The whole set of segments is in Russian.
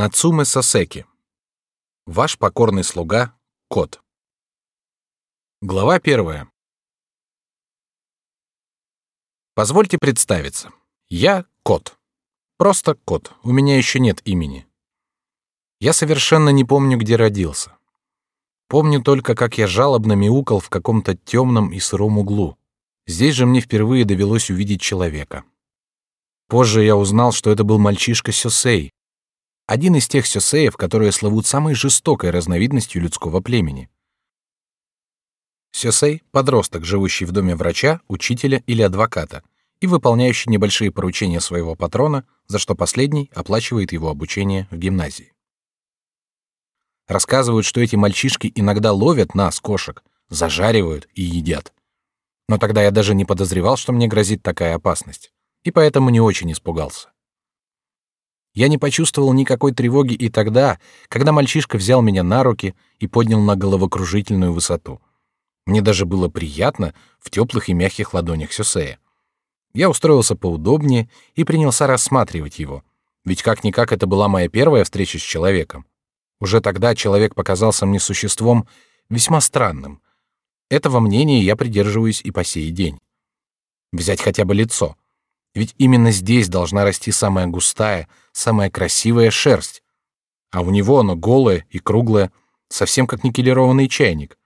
Нацуме Сосеки. Ваш покорный слуга Кот. Глава первая. Позвольте представиться. Я Кот. Просто Кот. У меня еще нет имени. Я совершенно не помню, где родился. Помню только, как я жалобно мяукал в каком-то темном и сыром углу. Здесь же мне впервые довелось увидеть человека. Позже я узнал, что это был мальчишка Сёсей, один из тех сёсеев, которые славут самой жестокой разновидностью людского племени. Сёсей — подросток, живущий в доме врача, учителя или адвоката и выполняющий небольшие поручения своего патрона, за что последний оплачивает его обучение в гимназии. Рассказывают, что эти мальчишки иногда ловят нас, кошек, зажаривают и едят. Но тогда я даже не подозревал, что мне грозит такая опасность, и поэтому не очень испугался. Я не почувствовал никакой тревоги и тогда, когда мальчишка взял меня на руки и поднял на головокружительную высоту. Мне даже было приятно в теплых и мягких ладонях Сюсея. Я устроился поудобнее и принялся рассматривать его, ведь как-никак это была моя первая встреча с человеком. Уже тогда человек показался мне существом весьма странным. Этого мнения я придерживаюсь и по сей день. Взять хотя бы лицо — ведь именно здесь должна расти самая густая, самая красивая шерсть. А у него оно голое и круглое, совсем как никелированный чайник.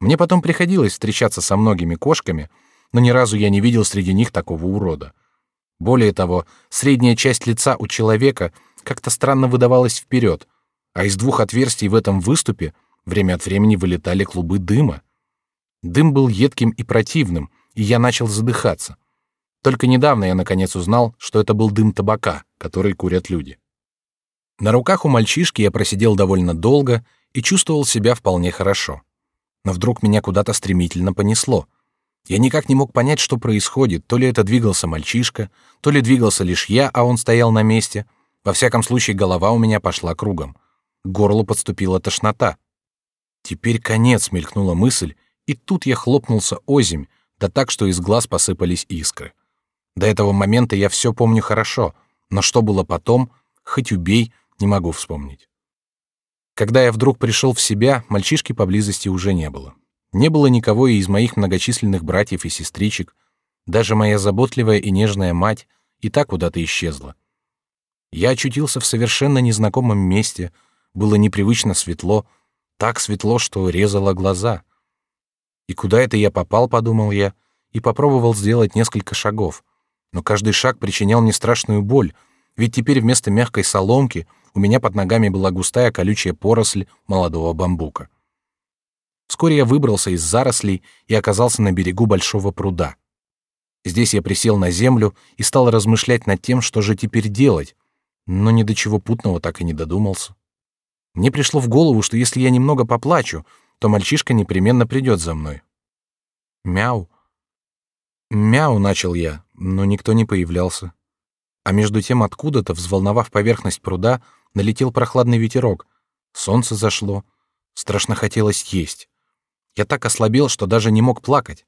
Мне потом приходилось встречаться со многими кошками, но ни разу я не видел среди них такого урода. Более того, средняя часть лица у человека как-то странно выдавалась вперед, а из двух отверстий в этом выступе время от времени вылетали клубы дыма. Дым был едким и противным, и я начал задыхаться. Только недавно я наконец узнал, что это был дым табака, который курят люди. На руках у мальчишки я просидел довольно долго и чувствовал себя вполне хорошо. Но вдруг меня куда-то стремительно понесло. Я никак не мог понять, что происходит, то ли это двигался мальчишка, то ли двигался лишь я, а он стоял на месте. Во всяком случае, голова у меня пошла кругом. К горлу подступила тошнота. Теперь конец, мелькнула мысль, и тут я хлопнулся озимь, да так, что из глаз посыпались искры. До этого момента я все помню хорошо, но что было потом, хоть убей, не могу вспомнить. Когда я вдруг пришел в себя, мальчишки поблизости уже не было. Не было никого и из моих многочисленных братьев и сестричек, даже моя заботливая и нежная мать и так куда-то исчезла. Я очутился в совершенно незнакомом месте, было непривычно светло, так светло, что резало глаза. И куда это я попал, подумал я, и попробовал сделать несколько шагов но каждый шаг причинял мне страшную боль, ведь теперь вместо мягкой соломки у меня под ногами была густая колючая поросль молодого бамбука. Вскоре я выбрался из зарослей и оказался на берегу большого пруда. Здесь я присел на землю и стал размышлять над тем, что же теперь делать, но ни до чего путного так и не додумался. Мне пришло в голову, что если я немного поплачу, то мальчишка непременно придет за мной. Мяу. Мяу, начал я, но никто не появлялся. А между тем откуда-то, взволновав поверхность пруда, налетел прохладный ветерок. Солнце зашло. Страшно хотелось есть. Я так ослабел, что даже не мог плакать.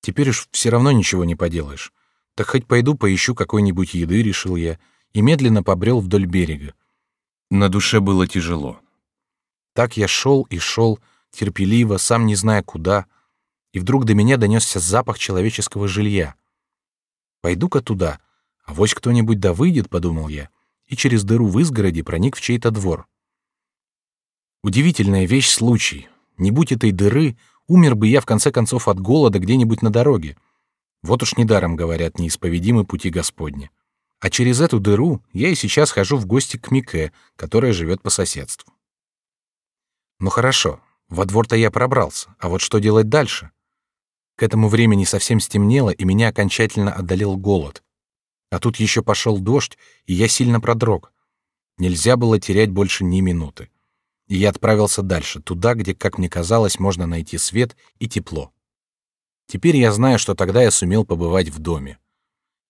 Теперь уж все равно ничего не поделаешь. Так хоть пойду поищу какой-нибудь еды, решил я, и медленно побрел вдоль берега. На душе было тяжело. Так я шел и шел, терпеливо, сам не зная куда, и вдруг до меня донесся запах человеческого жилья. Пойду-ка туда, а вось кто-нибудь да выйдет, подумал я, и через дыру в изгороди проник в чей-то двор. Удивительная вещь случай. Не будь этой дыры, умер бы я в конце концов от голода где-нибудь на дороге. Вот уж недаром говорят неисповедимы пути Господни. А через эту дыру я и сейчас хожу в гости к Мике, которая живет по соседству. Ну хорошо, во двор-то я пробрался, а вот что делать дальше? К этому времени совсем стемнело, и меня окончательно одолел голод. А тут еще пошел дождь, и я сильно продрог. Нельзя было терять больше ни минуты. И я отправился дальше, туда, где, как мне казалось, можно найти свет и тепло. Теперь я знаю, что тогда я сумел побывать в доме.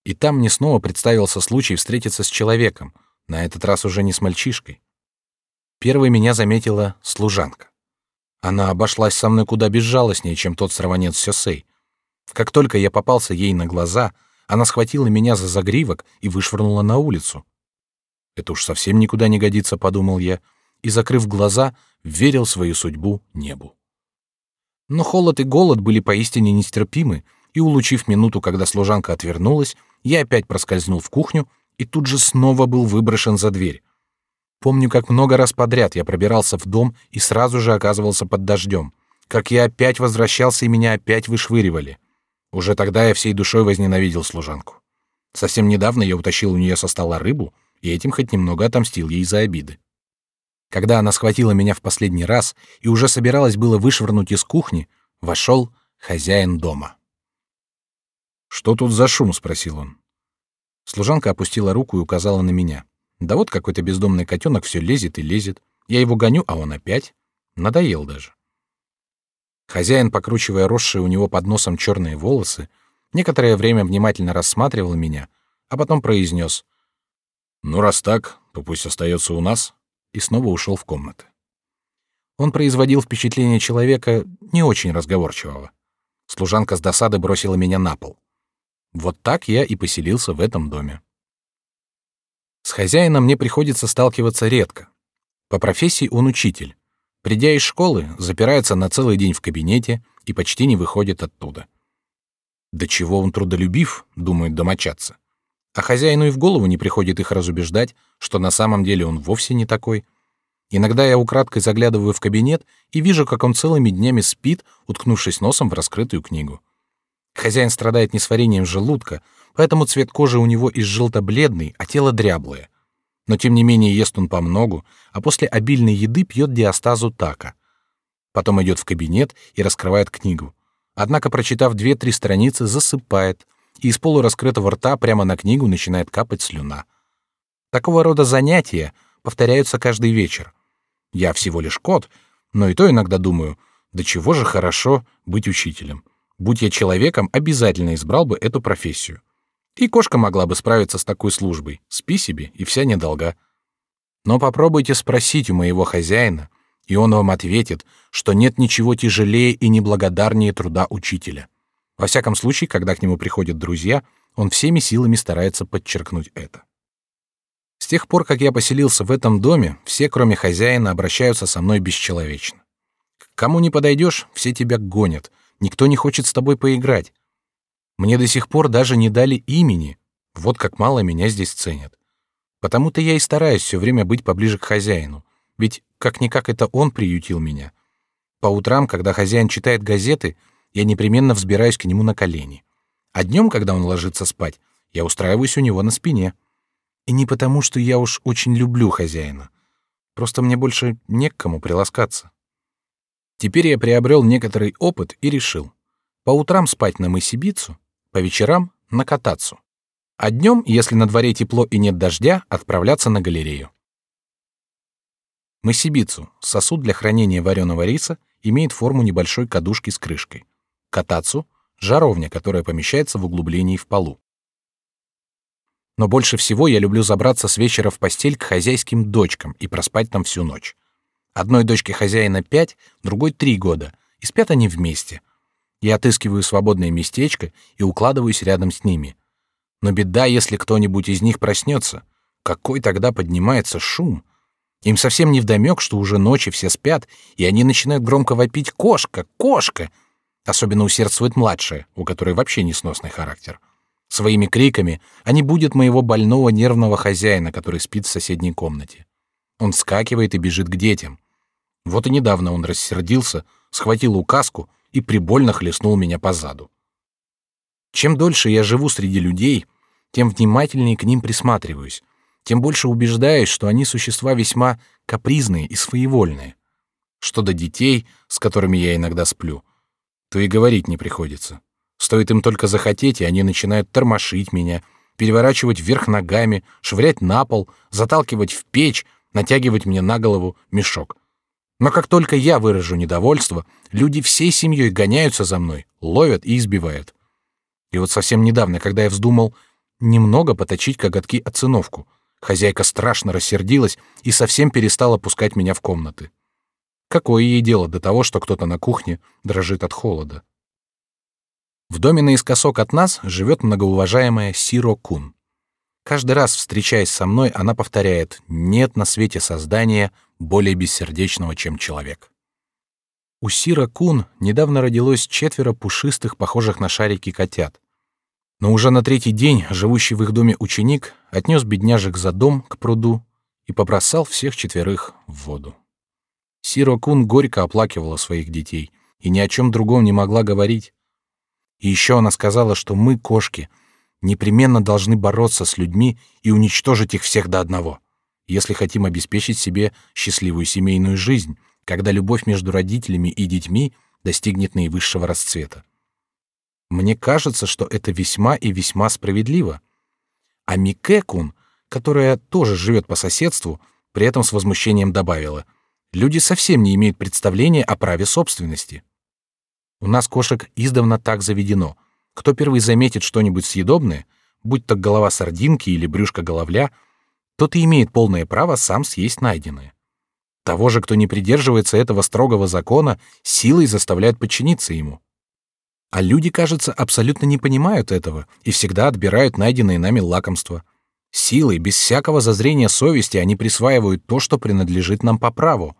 И там мне снова представился случай встретиться с человеком, на этот раз уже не с мальчишкой. Первой меня заметила служанка. Она обошлась со мной куда безжалостнее, чем тот сорванец Сёсей. Как только я попался ей на глаза, она схватила меня за загривок и вышвырнула на улицу. Это уж совсем никуда не годится, подумал я, и, закрыв глаза, верил свою судьбу небу. Но холод и голод были поистине нестерпимы, и, улучив минуту, когда служанка отвернулась, я опять проскользнул в кухню и тут же снова был выброшен за дверь. Помню, как много раз подряд я пробирался в дом и сразу же оказывался под дождем, как я опять возвращался и меня опять вышвыривали. Уже тогда я всей душой возненавидел служанку. Совсем недавно я утащил у нее со стола рыбу, и этим хоть немного отомстил ей за обиды. Когда она схватила меня в последний раз и уже собиралась было вышвырнуть из кухни, вошел хозяин дома. Что тут за шум? спросил он. Служанка опустила руку и указала на меня. Да вот какой-то бездомный котенок все лезет и лезет. Я его гоню, а он опять. Надоел даже. Хозяин, покручивая росшие у него под носом черные волосы, некоторое время внимательно рассматривал меня, а потом произнес: "Ну раз так, то пусть остается у нас", и снова ушел в комнаты. Он производил впечатление человека не очень разговорчивого. Служанка с досады бросила меня на пол. Вот так я и поселился в этом доме. С хозяином мне приходится сталкиваться редко. По профессии он учитель. Придя из школы, запирается на целый день в кабинете и почти не выходит оттуда. До чего он трудолюбив, думают домочадцы. А хозяину и в голову не приходит их разубеждать, что на самом деле он вовсе не такой. Иногда я украдкой заглядываю в кабинет и вижу, как он целыми днями спит, уткнувшись носом в раскрытую книгу. Хозяин страдает несварением желудка, поэтому цвет кожи у него из желто-бледный, а тело дряблое. Но тем не менее ест он помногу, а после обильной еды пьет диастазу така. Потом идет в кабинет и раскрывает книгу. Однако, прочитав две-три страницы, засыпает, и из полураскрытого рта прямо на книгу начинает капать слюна. Такого рода занятия повторяются каждый вечер. Я всего лишь кот, но и то иногда думаю, да чего же хорошо быть учителем. Будь я человеком, обязательно избрал бы эту профессию. И кошка могла бы справиться с такой службой. Спи себе, и вся недолга. Но попробуйте спросить у моего хозяина, и он вам ответит, что нет ничего тяжелее и неблагодарнее труда учителя. Во всяком случае, когда к нему приходят друзья, он всеми силами старается подчеркнуть это. С тех пор, как я поселился в этом доме, все, кроме хозяина, обращаются со мной бесчеловечно. К кому не подойдешь, все тебя гонят — Никто не хочет с тобой поиграть. Мне до сих пор даже не дали имени. Вот как мало меня здесь ценят. Потому-то я и стараюсь все время быть поближе к хозяину. Ведь как-никак это он приютил меня. По утрам, когда хозяин читает газеты, я непременно взбираюсь к нему на колени. А днем, когда он ложится спать, я устраиваюсь у него на спине. И не потому, что я уж очень люблю хозяина. Просто мне больше не к кому приласкаться. Теперь я приобрел некоторый опыт и решил: по утрам спать на Мысибицу, по вечерам на Катацу, а днем, если на дворе тепло и нет дождя, отправляться на галерею. Мысибицу — сосуд для хранения вареного риса, имеет форму небольшой кадушки с крышкой. Катацу — жаровня, которая помещается в углублении в полу. Но больше всего я люблю забраться с вечера в постель к хозяйским дочкам и проспать там всю ночь. Одной дочке хозяина пять, другой три года, и спят они вместе. Я отыскиваю свободное местечко и укладываюсь рядом с ними. Но беда, если кто-нибудь из них проснется. Какой тогда поднимается шум? Им совсем не вдомек, что уже ночи все спят, и они начинают громко вопить «Кошка! Кошка!» Особенно усердствует младшая, у которой вообще несносный характер. Своими криками они будут моего больного нервного хозяина, который спит в соседней комнате. Он вскакивает и бежит к детям. Вот и недавно он рассердился, схватил указку и прибольно хлестнул меня по заду. Чем дольше я живу среди людей, тем внимательнее к ним присматриваюсь, тем больше убеждаюсь, что они существа весьма капризные и своевольные. Что до детей, с которыми я иногда сплю, то и говорить не приходится. Стоит им только захотеть, и они начинают тормошить меня, переворачивать вверх ногами, швырять на пол, заталкивать в печь, натягивать мне на голову мешок. Но как только я выражу недовольство, люди всей семьей гоняются за мной, ловят и избивают. И вот совсем недавно, когда я вздумал немного поточить коготки от сыновку, хозяйка страшно рассердилась и совсем перестала пускать меня в комнаты. Какое ей дело до того, что кто-то на кухне дрожит от холода? В доме наискосок от нас живет многоуважаемая Сиро Кун. Каждый раз, встречаясь со мной, она повторяет «нет на свете создания более бессердечного, чем человек». У Сира Кун недавно родилось четверо пушистых, похожих на шарики котят. Но уже на третий день живущий в их доме ученик отнес бедняжек за дом к пруду и побросал всех четверых в воду. Сиро Кун горько оплакивала своих детей и ни о чем другом не могла говорить. И еще она сказала, что мы, кошки, непременно должны бороться с людьми и уничтожить их всех до одного, если хотим обеспечить себе счастливую семейную жизнь, когда любовь между родителями и детьми достигнет наивысшего расцвета. Мне кажется, что это весьма и весьма справедливо. А Микекун, которая тоже живет по соседству, при этом с возмущением добавила: люди совсем не имеют представления о праве собственности. У нас кошек издавна так заведено. Кто первый заметит что-нибудь съедобное, будь то голова сардинки или брюшко головля, тот и имеет полное право сам съесть найденное. Того же, кто не придерживается этого строгого закона, силой заставляют подчиниться ему. А люди, кажется, абсолютно не понимают этого и всегда отбирают найденные нами лакомства. Силой, без всякого зазрения совести, они присваивают то, что принадлежит нам по праву.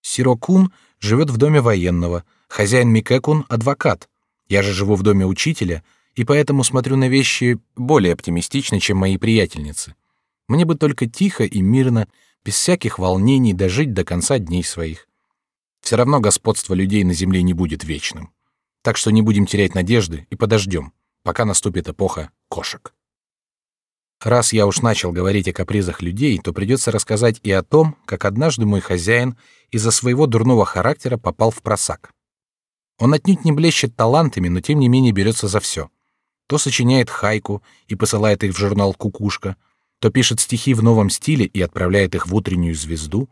Сирокун живет в доме военного — Хозяин Микекун — адвокат. Я же живу в доме учителя, и поэтому смотрю на вещи более оптимистично, чем мои приятельницы. Мне бы только тихо и мирно, без всяких волнений, дожить до конца дней своих. Все равно господство людей на земле не будет вечным. Так что не будем терять надежды и подождем, пока наступит эпоха кошек. Раз я уж начал говорить о капризах людей, то придется рассказать и о том, как однажды мой хозяин из-за своего дурного характера попал в просак. Он отнюдь не блещет талантами, но тем не менее берется за все. То сочиняет хайку и посылает их в журнал «Кукушка», то пишет стихи в новом стиле и отправляет их в утреннюю звезду,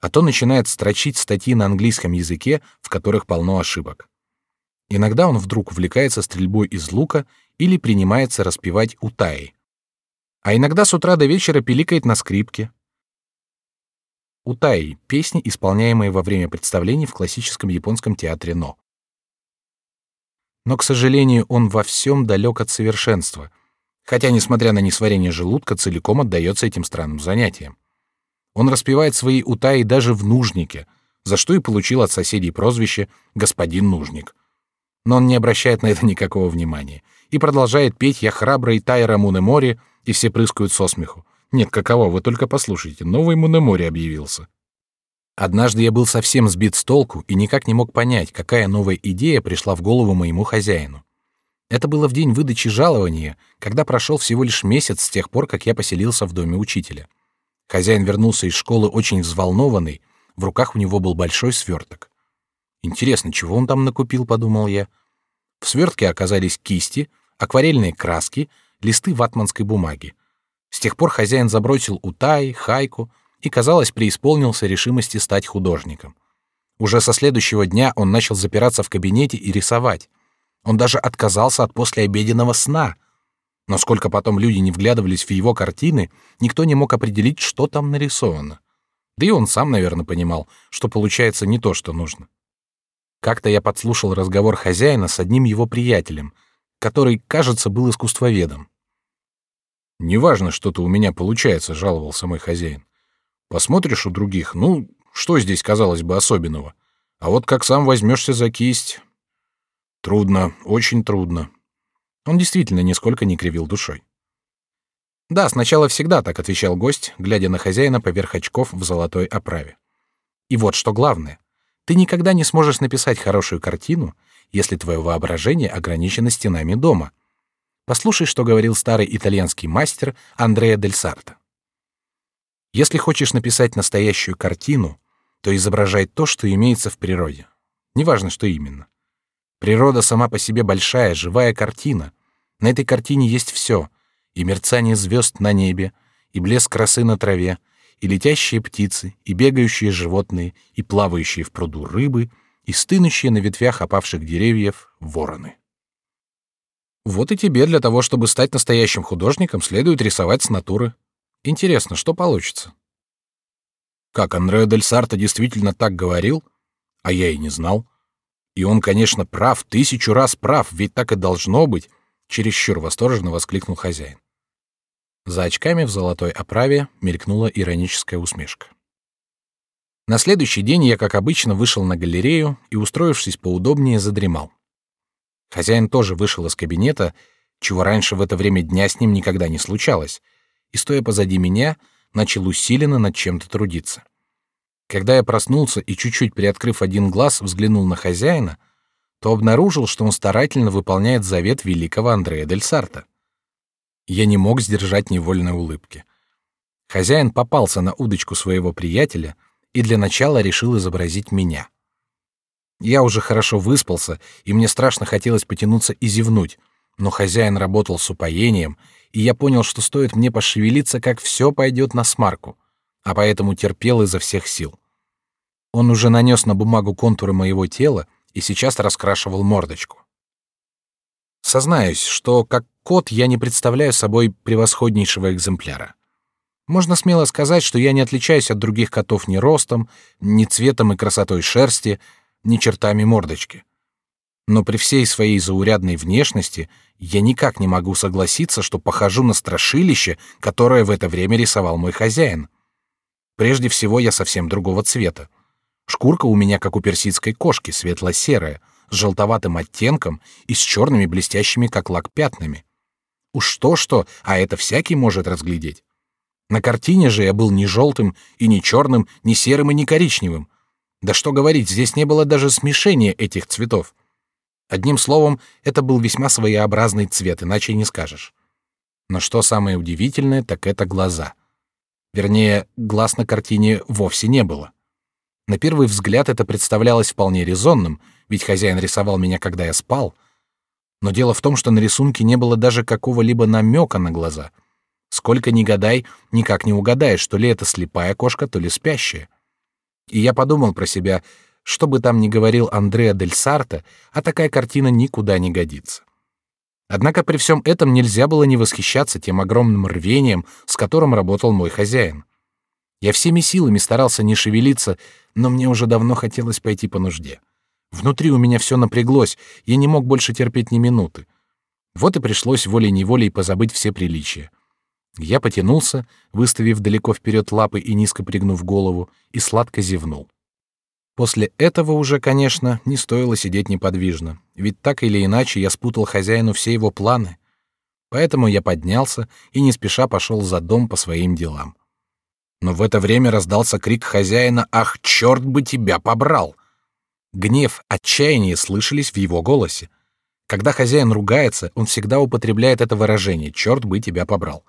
а то начинает строчить статьи на английском языке, в которых полно ошибок. Иногда он вдруг увлекается стрельбой из лука или принимается распевать утаи. А иногда с утра до вечера пиликает на скрипке. Утаи — песни, исполняемые во время представлений в классическом японском театре Но но, к сожалению, он во всем далек от совершенства, хотя, несмотря на несварение желудка, целиком отдается этим странным занятиям. Он распевает свои утаи даже в нужнике, за что и получил от соседей прозвище «господин нужник». Но он не обращает на это никакого внимания и продолжает петь «Я храбрый Тайра Мунемори», и все прыскают со смеху. Нет, каково, вы только послушайте, новый Мунемори объявился. Однажды я был совсем сбит с толку и никак не мог понять, какая новая идея пришла в голову моему хозяину. Это было в день выдачи жалования, когда прошел всего лишь месяц с тех пор, как я поселился в доме учителя. Хозяин вернулся из школы очень взволнованный, в руках у него был большой сверток. Интересно, чего он там накупил, подумал я. В свертке оказались кисти, акварельные краски, листы ватманской бумаги. С тех пор хозяин забросил утай, хайку, и, казалось, преисполнился решимости стать художником. Уже со следующего дня он начал запираться в кабинете и рисовать. Он даже отказался от послеобеденного сна. Но сколько потом люди не вглядывались в его картины, никто не мог определить, что там нарисовано. Да и он сам, наверное, понимал, что получается не то, что нужно. Как-то я подслушал разговор хозяина с одним его приятелем, который, кажется, был искусствоведом. «Неважно, что-то у меня получается», — жаловался мой хозяин. Посмотришь у других, ну, что здесь, казалось бы, особенного? А вот как сам возьмешься за кисть... Трудно, очень трудно. Он действительно нисколько не кривил душой. Да, сначала всегда так отвечал гость, глядя на хозяина поверх очков в золотой оправе. И вот что главное. Ты никогда не сможешь написать хорошую картину, если твое воображение ограничено стенами дома. Послушай, что говорил старый итальянский мастер Андреа дель Сарто. Если хочешь написать настоящую картину, то изображай то, что имеется в природе. Неважно, что именно. Природа сама по себе большая, живая картина. На этой картине есть все: и мерцание звезд на небе, и блеск красы на траве, и летящие птицы, и бегающие животные, и плавающие в пруду рыбы, и стынущие на ветвях опавших деревьев вороны. Вот и тебе для того, чтобы стать настоящим художником, следует рисовать с натуры. Интересно, что получится? Как Андреа дель Сарто действительно так говорил? А я и не знал. И он, конечно, прав, тысячу раз прав, ведь так и должно быть, чересчур восторженно воскликнул хозяин. За очками в золотой оправе мелькнула ироническая усмешка. На следующий день я, как обычно, вышел на галерею и, устроившись поудобнее, задремал. Хозяин тоже вышел из кабинета, чего раньше в это время дня с ним никогда не случалось, и, стоя позади меня, начал усиленно над чем-то трудиться. Когда я проснулся и, чуть-чуть приоткрыв один глаз, взглянул на хозяина, то обнаружил, что он старательно выполняет завет великого Андрея дель Сарта. Я не мог сдержать невольной улыбки. Хозяин попался на удочку своего приятеля — и для начала решил изобразить меня. Я уже хорошо выспался, и мне страшно хотелось потянуться и зевнуть, но хозяин работал с упоением, и я понял, что стоит мне пошевелиться, как все пойдет на смарку, а поэтому терпел изо всех сил. Он уже нанес на бумагу контуры моего тела и сейчас раскрашивал мордочку. Сознаюсь, что как кот я не представляю собой превосходнейшего экземпляра. Можно смело сказать, что я не отличаюсь от других котов ни ростом, ни цветом и красотой шерсти, ни чертами мордочки. Но при всей своей заурядной внешности я никак не могу согласиться, что похожу на страшилище, которое в это время рисовал мой хозяин. Прежде всего, я совсем другого цвета. Шкурка у меня как у персидской кошки, светло-серая, с желтоватым оттенком и с черными блестящими как лак пятнами. Уж то-что, а это всякий может разглядеть. На картине же я был ни желтым и ни черным, ни серым и ни коричневым. Да что говорить, здесь не было даже смешения этих цветов. Одним словом, это был весьма своеобразный цвет, иначе не скажешь. Но что самое удивительное, так это глаза. Вернее, глаз на картине вовсе не было. На первый взгляд это представлялось вполне резонным, ведь хозяин рисовал меня, когда я спал. Но дело в том, что на рисунке не было даже какого-либо намека на глаза — Сколько ни гадай, никак не угадаешь, то ли это слепая кошка, то ли спящая. И я подумал про себя, что бы там ни говорил Андреа дель Сарта, а такая картина никуда не годится. Однако при всем этом нельзя было не восхищаться тем огромным рвением, с которым работал мой хозяин. Я всеми силами старался не шевелиться, но мне уже давно хотелось пойти по нужде. Внутри у меня все напряглось, я не мог больше терпеть ни минуты. Вот и пришлось волей-неволей позабыть все приличия. Я потянулся, выставив далеко вперед лапы и низко пригнув голову, и сладко зевнул. После этого уже, конечно, не стоило сидеть неподвижно, ведь так или иначе я спутал хозяину все его планы. Поэтому я поднялся и не спеша пошел за дом по своим делам. Но в это время раздался крик хозяина «Ах, черт бы тебя побрал!» Гнев, отчаяние слышались в его голосе. Когда хозяин ругается, он всегда употребляет это выражение «черт бы тебя побрал».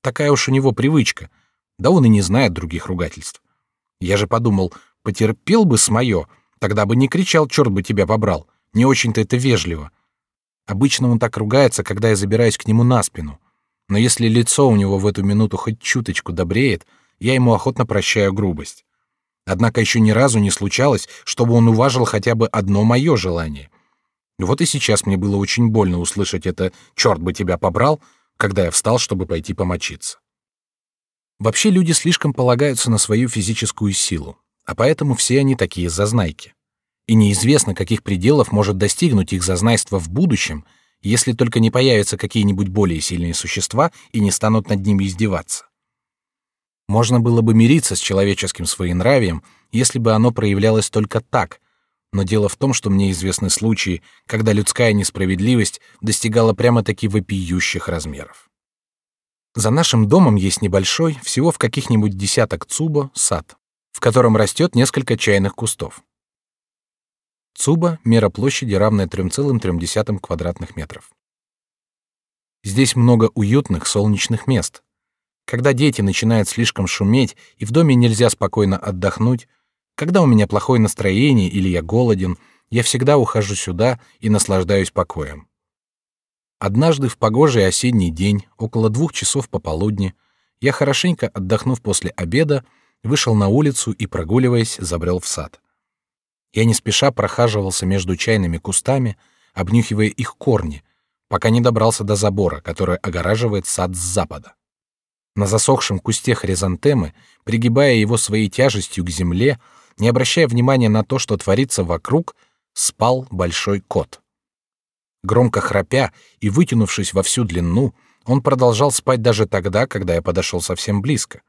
Такая уж у него привычка. Да он и не знает других ругательств. Я же подумал, потерпел бы с моё, тогда бы не кричал, черт бы тебя побрал. Не очень-то это вежливо. Обычно он так ругается, когда я забираюсь к нему на спину. Но если лицо у него в эту минуту хоть чуточку добреет, я ему охотно прощаю грубость. Однако еще ни разу не случалось, чтобы он уважил хотя бы одно мое желание. Вот и сейчас мне было очень больно услышать это «черт бы тебя побрал», когда я встал, чтобы пойти помочиться. Вообще люди слишком полагаются на свою физическую силу, а поэтому все они такие зазнайки. И неизвестно, каких пределов может достигнуть их зазнайство в будущем, если только не появятся какие-нибудь более сильные существа и не станут над ними издеваться. Можно было бы мириться с человеческим своенравием, если бы оно проявлялось только так, но дело в том, что мне известны случаи, когда людская несправедливость достигала прямо-таки вопиющих размеров. За нашим домом есть небольшой, всего в каких-нибудь десяток цуба, сад, в котором растет несколько чайных кустов. Цуба — мера площади, равная 3,3 квадратных метров. Здесь много уютных солнечных мест. Когда дети начинают слишком шуметь, и в доме нельзя спокойно отдохнуть, когда у меня плохое настроение или я голоден, я всегда ухожу сюда и наслаждаюсь покоем. Однажды в погожий осенний день, около двух часов пополудни, я хорошенько отдохнув после обеда, вышел на улицу и прогуливаясь, забрел в сад. Я не спеша прохаживался между чайными кустами, обнюхивая их корни, пока не добрался до забора, который огораживает сад с запада. На засохшем кусте хризантемы, пригибая его своей тяжестью к земле, не обращая внимания на то, что творится вокруг, спал большой кот. Громко храпя и вытянувшись во всю длину, он продолжал спать даже тогда, когда я подошел совсем близко.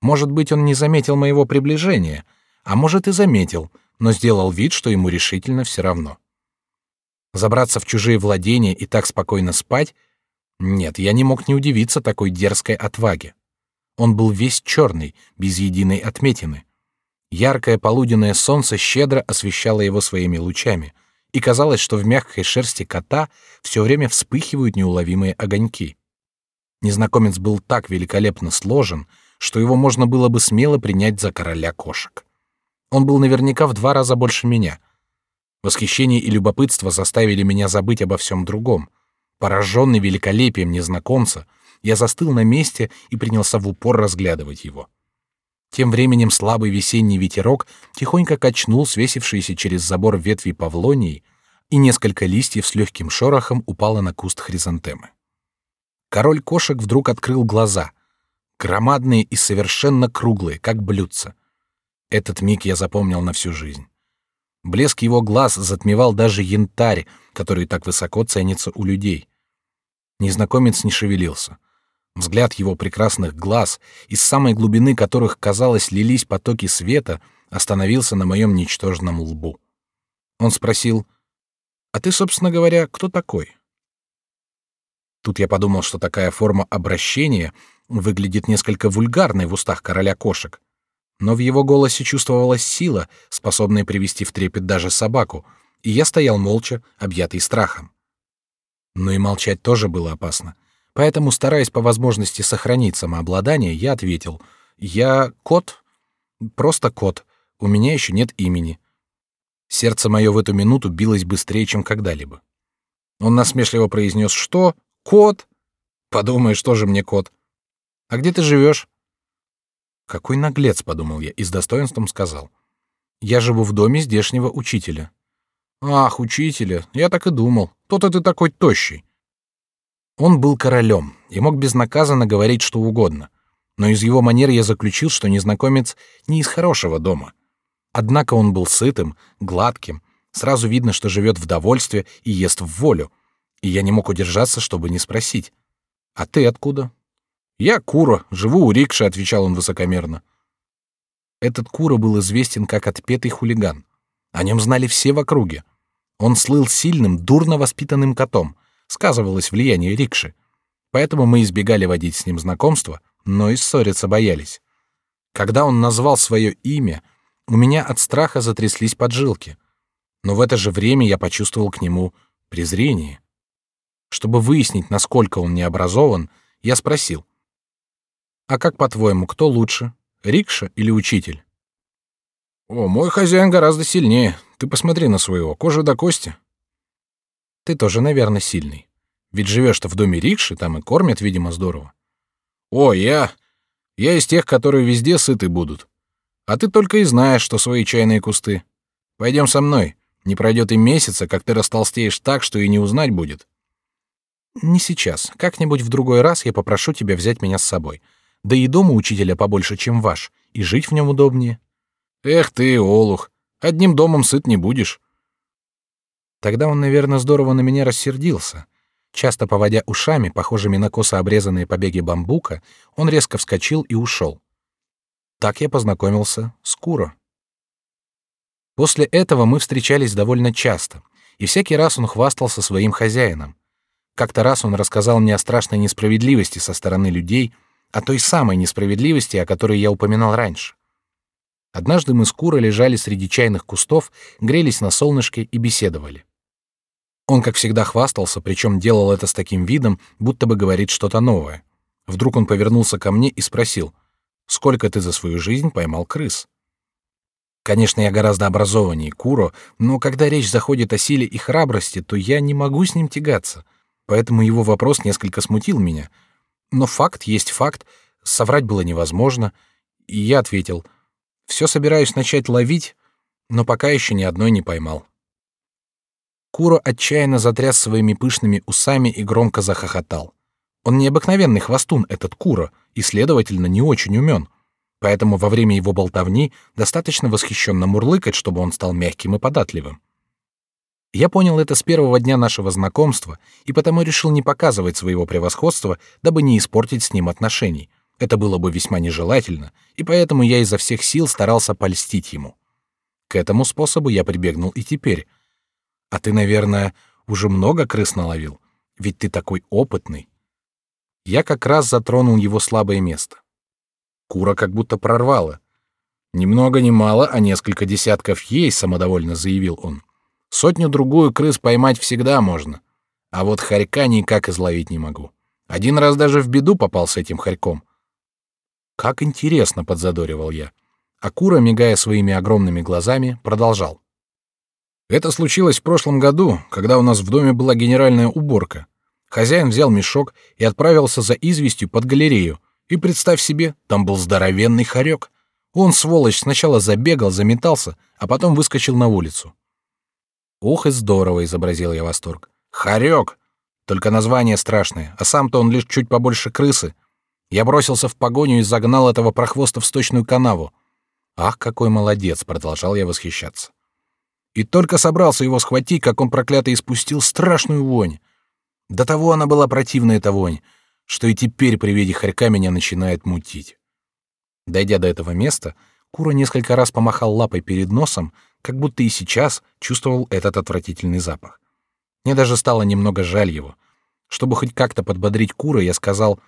Может быть, он не заметил моего приближения, а может и заметил, но сделал вид, что ему решительно все равно. Забраться в чужие владения и так спокойно спать? Нет, я не мог не удивиться такой дерзкой отваге. Он был весь черный, без единой отметины. Яркое полуденное солнце щедро освещало его своими лучами, и казалось, что в мягкой шерсти кота все время вспыхивают неуловимые огоньки. Незнакомец был так великолепно сложен, что его можно было бы смело принять за короля кошек. Он был наверняка в два раза больше меня. Восхищение и любопытство заставили меня забыть обо всем другом. Пораженный великолепием незнакомца, я застыл на месте и принялся в упор разглядывать его. Тем временем слабый весенний ветерок тихонько качнул свесившиеся через забор ветви павлонии, и несколько листьев с легким шорохом упало на куст хризантемы. Король кошек вдруг открыл глаза, громадные и совершенно круглые, как блюдца. Этот миг я запомнил на всю жизнь. Блеск его глаз затмевал даже янтарь, который так высоко ценится у людей. Незнакомец не шевелился. Взгляд его прекрасных глаз, из самой глубины которых, казалось, лились потоки света, остановился на моем ничтожном лбу. Он спросил, «А ты, собственно говоря, кто такой?» Тут я подумал, что такая форма обращения выглядит несколько вульгарной в устах короля кошек. Но в его голосе чувствовалась сила, способная привести в трепет даже собаку, и я стоял молча, объятый страхом. Но и молчать тоже было опасно. Поэтому, стараясь по возможности сохранить самообладание, я ответил: "Я кот, просто кот. У меня еще нет имени". Сердце мое в эту минуту билось быстрее, чем когда-либо. Он насмешливо произнес: "Что? Кот? Подумаешь, что же мне кот? А где ты живешь? Какой наглец, подумал я и с достоинством сказал. Я живу в доме здешнего учителя. Ах, учителя, я так и думал. То-то ты такой тощий. Он был королем и мог безнаказанно говорить что угодно, но из его манер я заключил, что незнакомец не из хорошего дома. Однако он был сытым, гладким, сразу видно, что живет в довольстве и ест в волю, и я не мог удержаться, чтобы не спросить: "А ты откуда?" «Я Кура, живу у рикши», — отвечал он высокомерно. Этот Кура был известен как отпетый хулиган. О нем знали все в округе. Он слыл сильным, дурно воспитанным котом. Сказывалось влияние рикши. Поэтому мы избегали водить с ним знакомства, но и ссориться боялись. Когда он назвал свое имя, у меня от страха затряслись поджилки. Но в это же время я почувствовал к нему презрение. Чтобы выяснить, насколько он необразован, я спросил — а как по-твоему, кто лучше, рикша или учитель? О, мой хозяин гораздо сильнее. Ты посмотри на своего, кожа до кости. Ты тоже, наверное, сильный. Ведь живешь-то в доме рикши, там и кормят, видимо, здорово. О, я... Я из тех, которые везде сыты будут. А ты только и знаешь, что свои чайные кусты. Пойдем со мной. Не пройдет и месяца, как ты растолстеешь так, что и не узнать будет. Не сейчас. Как-нибудь в другой раз я попрошу тебя взять меня с собой. Да и дома учителя побольше, чем ваш, и жить в нем удобнее. Эх ты, олух, одним домом сыт не будешь. Тогда он, наверное, здорово на меня рассердился. Часто поводя ушами, похожими на косо обрезанные побеги бамбука, он резко вскочил и ушел. Так я познакомился с Куро. После этого мы встречались довольно часто, и всякий раз он хвастался своим хозяином. Как-то раз он рассказал мне о страшной несправедливости со стороны людей — о той самой несправедливости, о которой я упоминал раньше. Однажды мы с Курой лежали среди чайных кустов, грелись на солнышке и беседовали. Он, как всегда, хвастался, причем делал это с таким видом, будто бы говорит что-то новое. Вдруг он повернулся ко мне и спросил, «Сколько ты за свою жизнь поймал крыс?» Конечно, я гораздо образованнее Куро, но когда речь заходит о силе и храбрости, то я не могу с ним тягаться. Поэтому его вопрос несколько смутил меня — но факт есть факт, соврать было невозможно, и я ответил: «Все собираюсь начать ловить, но пока еще ни одной не поймал". Куро отчаянно затряс своими пышными усами и громко захохотал. Он необыкновенный хвостун этот Куро, и следовательно не очень умен. Поэтому во время его болтовни достаточно восхищенно мурлыкать, чтобы он стал мягким и податливым. Я понял это с первого дня нашего знакомства и потому решил не показывать своего превосходства, дабы не испортить с ним отношений. Это было бы весьма нежелательно, и поэтому я изо всех сил старался польстить ему. К этому способу я прибегнул и теперь. А ты, наверное, уже много крыс наловил, ведь ты такой опытный. Я как раз затронул его слабое место. Кура как будто прорвала. Ни много ни мало, а несколько десятков есть, самодовольно заявил он. Сотню-другую крыс поймать всегда можно. А вот хорька никак изловить не могу. Один раз даже в беду попал с этим хорьком. Как интересно, подзадоривал я. А Кура, мигая своими огромными глазами, продолжал. Это случилось в прошлом году, когда у нас в доме была генеральная уборка. Хозяин взял мешок и отправился за известью под галерею. И представь себе, там был здоровенный хорек. Он, сволочь, сначала забегал, заметался, а потом выскочил на улицу. Ух, и здорово, изобразил я восторг. Хорек! Только название страшное, а сам-то он лишь чуть побольше крысы. Я бросился в погоню и загнал этого прохвоста в сточную канаву. Ах, какой молодец, продолжал я восхищаться. И только собрался его схватить, как он проклятый испустил страшную вонь. До того она была противная эта вонь, что и теперь при виде хорька меня начинает мутить. Дойдя до этого места, Кура несколько раз помахал лапой перед носом, как будто и сейчас чувствовал этот отвратительный запах. Мне даже стало немного жаль его. Чтобы хоть как-то подбодрить Кура, я сказал,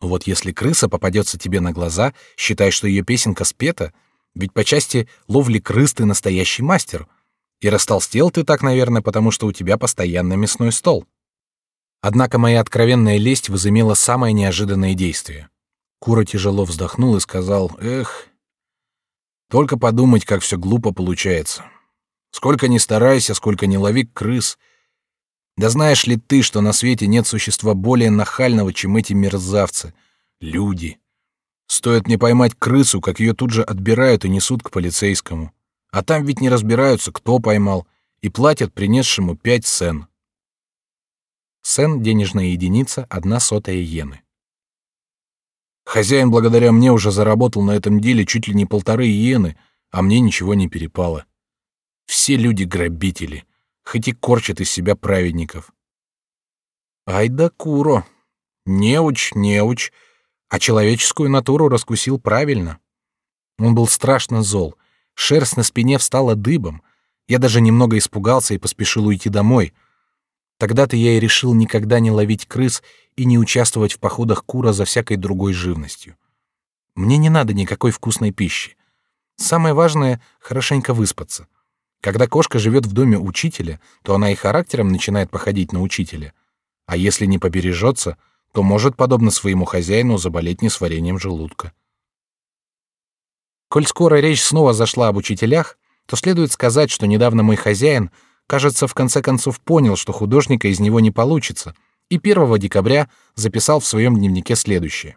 «Ну вот если крыса попадется тебе на глаза, считай, что ее песенка спета, ведь по части ловли крыс ты настоящий мастер. И растолстел ты так, наверное, потому что у тебя постоянно мясной стол». Однако моя откровенная лесть возымела самое неожиданное действие. Кура тяжело вздохнул и сказал, «Эх, только подумать, как все глупо получается. Сколько ни старайся, сколько ни лови крыс. Да знаешь ли ты, что на свете нет существа более нахального, чем эти мерзавцы? Люди. Стоит мне поймать крысу, как ее тут же отбирают и несут к полицейскому. А там ведь не разбираются, кто поймал, и платят принесшему пять сен. Сен — денежная единица, одна сотая иены. Хозяин благодаря мне уже заработал на этом деле чуть ли не полторы иены, а мне ничего не перепало. Все люди грабители, хоть и корчат из себя праведников. Ай да куро. Неуч, неуч, а человеческую натуру раскусил правильно. Он был страшно зол, шерсть на спине встала дыбом. Я даже немного испугался и поспешил уйти домой. Тогда-то я и решил никогда не ловить крыс и не участвовать в походах кура за всякой другой живностью. Мне не надо никакой вкусной пищи. Самое важное — хорошенько выспаться. Когда кошка живет в доме учителя, то она и характером начинает походить на учителя. А если не побережется, то может, подобно своему хозяину, заболеть несварением желудка. Коль скоро речь снова зашла об учителях, то следует сказать, что недавно мой хозяин, кажется, в конце концов понял, что художника из него не получится — и 1 декабря записал в своем дневнике следующее.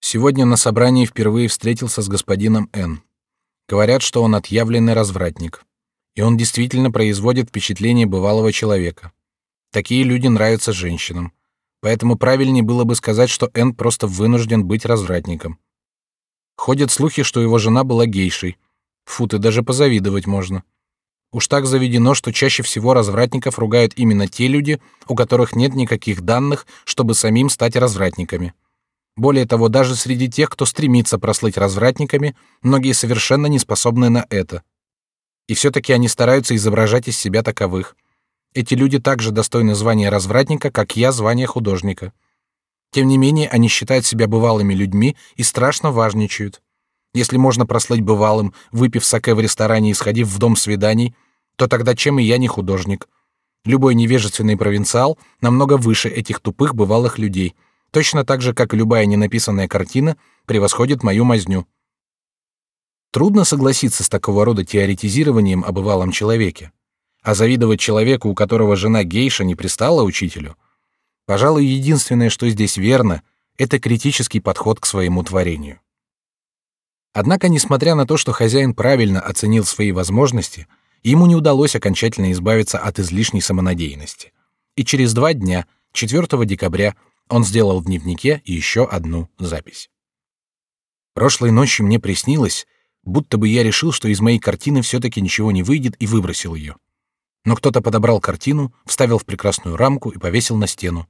Сегодня на собрании впервые встретился с господином Н. Говорят, что он отъявленный развратник. И он действительно производит впечатление бывалого человека. Такие люди нравятся женщинам. Поэтому правильнее было бы сказать, что Н просто вынужден быть развратником. Ходят слухи, что его жена была гейшей. Фу, ты даже позавидовать можно. Уж так заведено, что чаще всего развратников ругают именно те люди, у которых нет никаких данных, чтобы самим стать развратниками. Более того, даже среди тех, кто стремится прослыть развратниками, многие совершенно не способны на это. И все-таки они стараются изображать из себя таковых. Эти люди также достойны звания развратника, как я звания художника. Тем не менее, они считают себя бывалыми людьми и страшно важничают. Если можно прослыть бывалым, выпив саке в ресторане и сходив в дом свиданий, то тогда чем и я не художник? Любой невежественный провинциал намного выше этих тупых бывалых людей, точно так же, как любая ненаписанная картина превосходит мою мазню. Трудно согласиться с такого рода теоретизированием о бывалом человеке. А завидовать человеку, у которого жена гейша, не пристала учителю? Пожалуй, единственное, что здесь верно, это критический подход к своему творению. Однако, несмотря на то, что хозяин правильно оценил свои возможности, ему не удалось окончательно избавиться от излишней самонадеянности. И через два дня, 4 декабря, он сделал в дневнике еще одну запись. Прошлой ночью мне приснилось, будто бы я решил, что из моей картины все-таки ничего не выйдет, и выбросил ее. Но кто-то подобрал картину, вставил в прекрасную рамку и повесил на стену.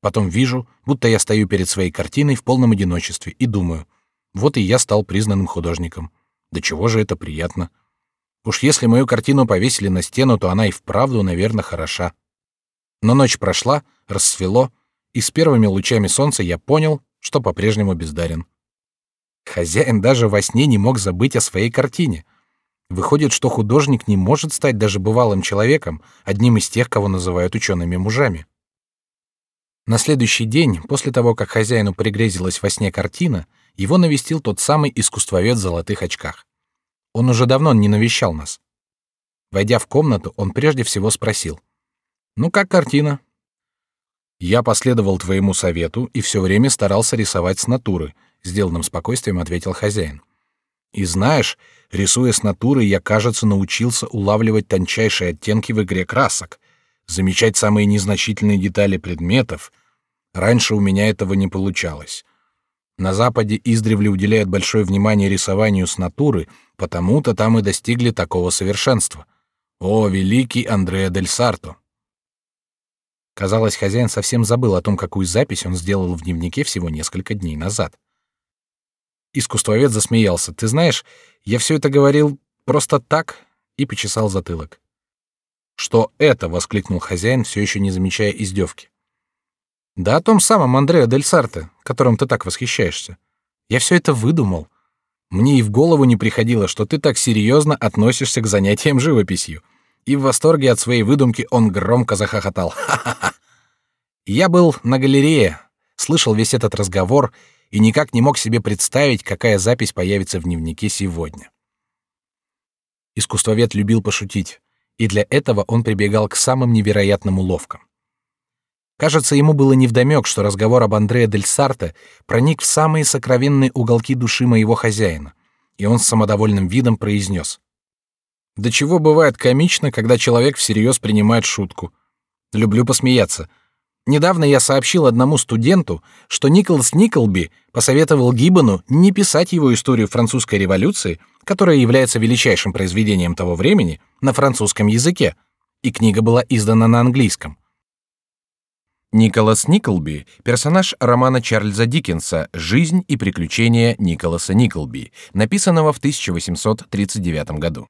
Потом вижу, будто я стою перед своей картиной в полном одиночестве и думаю, вот и я стал признанным художником. Да чего же это приятно. Уж если мою картину повесили на стену, то она и вправду, наверное, хороша. Но ночь прошла, рассвело, и с первыми лучами солнца я понял, что по-прежнему бездарен. Хозяин даже во сне не мог забыть о своей картине. Выходит, что художник не может стать даже бывалым человеком, одним из тех, кого называют учеными мужами. На следующий день, после того, как хозяину пригрезилась во сне картина, его навестил тот самый искусствовед в золотых очках. Он уже давно не навещал нас. Войдя в комнату, он прежде всего спросил: "Ну как картина?" Я последовал твоему совету и все время старался рисовать с натуры, сделанным спокойствием ответил хозяин. И знаешь, рисуя с натуры, я, кажется, научился улавливать тончайшие оттенки в игре красок, замечать самые незначительные детали предметов. Раньше у меня этого не получалось. На Западе издревле уделяют большое внимание рисованию с натуры, потому-то там и достигли такого совершенства. О, великий Андреа дель Сарто! Казалось, хозяин совсем забыл о том, какую запись он сделал в дневнике всего несколько дней назад. Искусствовед засмеялся. Ты знаешь, я все это говорил просто так и почесал затылок. Что это? воскликнул хозяин, все еще не замечая издевки. Да о том самом Андреа дель Сарте, которым ты так восхищаешься. Я все это выдумал. Мне и в голову не приходило, что ты так серьезно относишься к занятиям живописью. И в восторге от своей выдумки он громко захохотал. Я был на галерее, слышал весь этот разговор и никак не мог себе представить, какая запись появится в дневнике сегодня. Искусствовед любил пошутить, и для этого он прибегал к самым невероятным уловкам. Кажется, ему было невдомек, что разговор об Андреа дель Сарте проник в самые сокровенные уголки души моего хозяина, и он с самодовольным видом произнес: "До чего бывает комично, когда человек всерьез принимает шутку. Люблю посмеяться, Недавно я сообщил одному студенту, что Николас Николби посоветовал Гиббону не писать его историю французской революции, которая является величайшим произведением того времени, на французском языке, и книга была издана на английском. Николас Николби — персонаж романа Чарльза Диккенса «Жизнь и приключения Николаса Николби», написанного в 1839 году.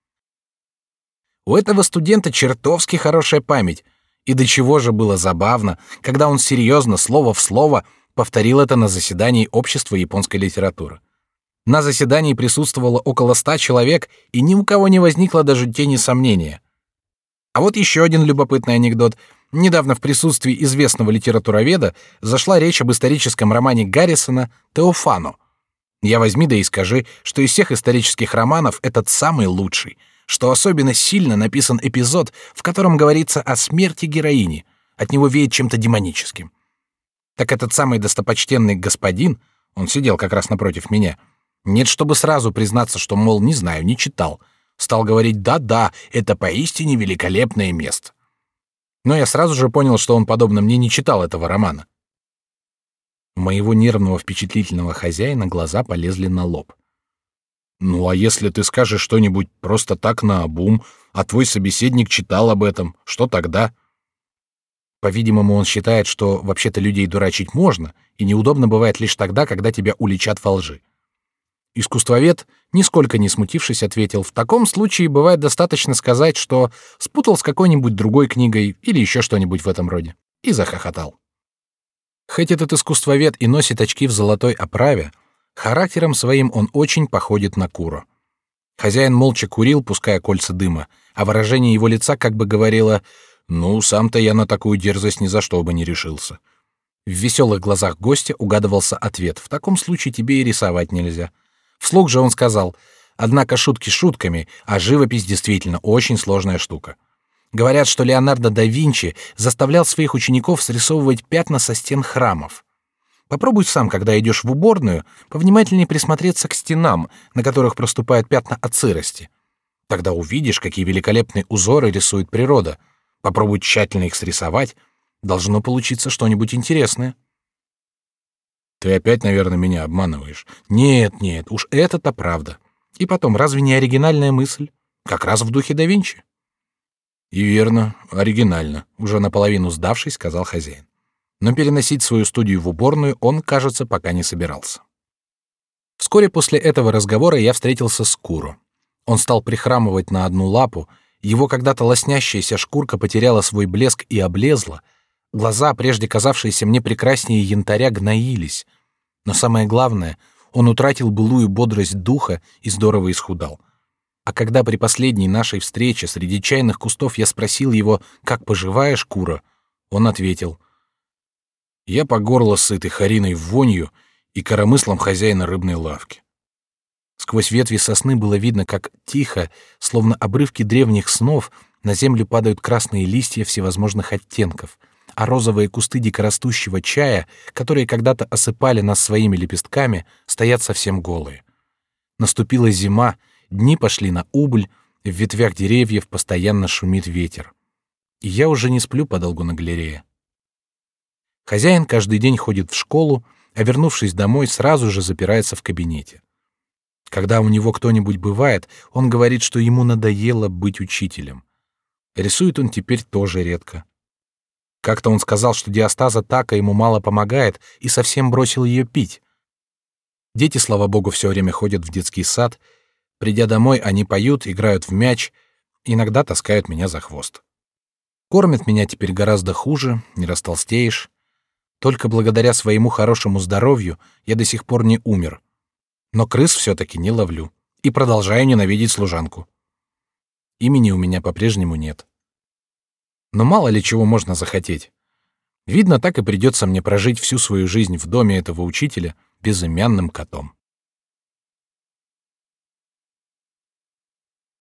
У этого студента чертовски хорошая память — и до чего же было забавно, когда он серьезно, слово в слово, повторил это на заседании общества японской литературы. На заседании присутствовало около ста человек, и ни у кого не возникло даже тени сомнения. А вот еще один любопытный анекдот. Недавно в присутствии известного литературоведа зашла речь об историческом романе Гаррисона «Теофано». Я возьми да и скажи, что из всех исторических романов этот самый лучший — что особенно сильно написан эпизод, в котором говорится о смерти героини. От него веет чем-то демоническим. Так этот самый достопочтенный господин, он сидел как раз напротив меня, нет, чтобы сразу признаться, что, мол, не знаю, не читал, стал говорить «да-да, это поистине великолепное место». Но я сразу же понял, что он, подобно мне, не читал этого романа. У моего нервного впечатлительного хозяина глаза полезли на лоб. Ну а если ты скажешь что-нибудь просто так на обум, а твой собеседник читал об этом, что тогда? По-видимому, он считает, что вообще-то людей дурачить можно, и неудобно бывает лишь тогда, когда тебя уличат во лжи. Искусствовед, нисколько не смутившись, ответил: "В таком случае бывает достаточно сказать, что спутал с какой-нибудь другой книгой или еще что-нибудь в этом роде". И захохотал. Хоть этот искусствовед и носит очки в золотой оправе, Характером своим он очень походит на Куро. Хозяин молча курил, пуская кольца дыма, а выражение его лица как бы говорило «Ну, сам-то я на такую дерзость ни за что бы не решился». В веселых глазах гостя угадывался ответ «В таком случае тебе и рисовать нельзя». Вслух же он сказал «Однако шутки шутками, а живопись действительно очень сложная штука». Говорят, что Леонардо да Винчи заставлял своих учеников срисовывать пятна со стен храмов. Попробуй сам, когда идешь в уборную, повнимательнее присмотреться к стенам, на которых проступают пятна от сырости. Тогда увидишь, какие великолепные узоры рисует природа. Попробуй тщательно их срисовать, должно получиться что-нибудь интересное. Ты опять, наверное, меня обманываешь. Нет, нет, уж это-то правда. И потом, разве не оригинальная мысль? Как раз в духе да Винчи. И верно, оригинально, уже наполовину сдавшись, сказал хозяин. Но переносить свою студию в уборную он, кажется, пока не собирался. Вскоре после этого разговора я встретился с Куро. Он стал прихрамывать на одну лапу, его когда-то лоснящаяся шкурка потеряла свой блеск и облезла, глаза, прежде казавшиеся мне прекраснее янтаря, гноились. Но самое главное, он утратил былую бодрость духа и здорово исхудал. А когда при последней нашей встрече среди чайных кустов я спросил его, как поживаешь, Кура, он ответил: "Я по горло сытый хариной вонью и коромыслом хозяина рыбной лавки. Сквозь ветви сосны было видно, как тихо, словно обрывки древних снов, на землю падают красные листья всевозможных оттенков, а розовые кусты дикорастущего чая, которые когда-то осыпали нас своими лепестками, стоят совсем голые. Наступила зима, дни пошли на убыль, в ветвях деревьев постоянно шумит ветер. И я уже не сплю подолгу на галерее. Хозяин каждый день ходит в школу, а вернувшись домой, сразу же запирается в кабинете. Когда у него кто-нибудь бывает, он говорит, что ему надоело быть учителем. Рисует он теперь тоже редко. Как-то он сказал, что диастаза така ему мало помогает и совсем бросил ее пить. Дети, слава богу, все время ходят в детский сад. Придя домой, они поют, играют в мяч, иногда таскают меня за хвост. Кормят меня теперь гораздо хуже, не растолстеешь. Только благодаря своему хорошему здоровью я до сих пор не умер. Но крыс все-таки не ловлю и продолжаю ненавидеть служанку. Имени у меня по-прежнему нет. Но мало ли чего можно захотеть. Видно, так и придется мне прожить всю свою жизнь в доме этого учителя безымянным котом.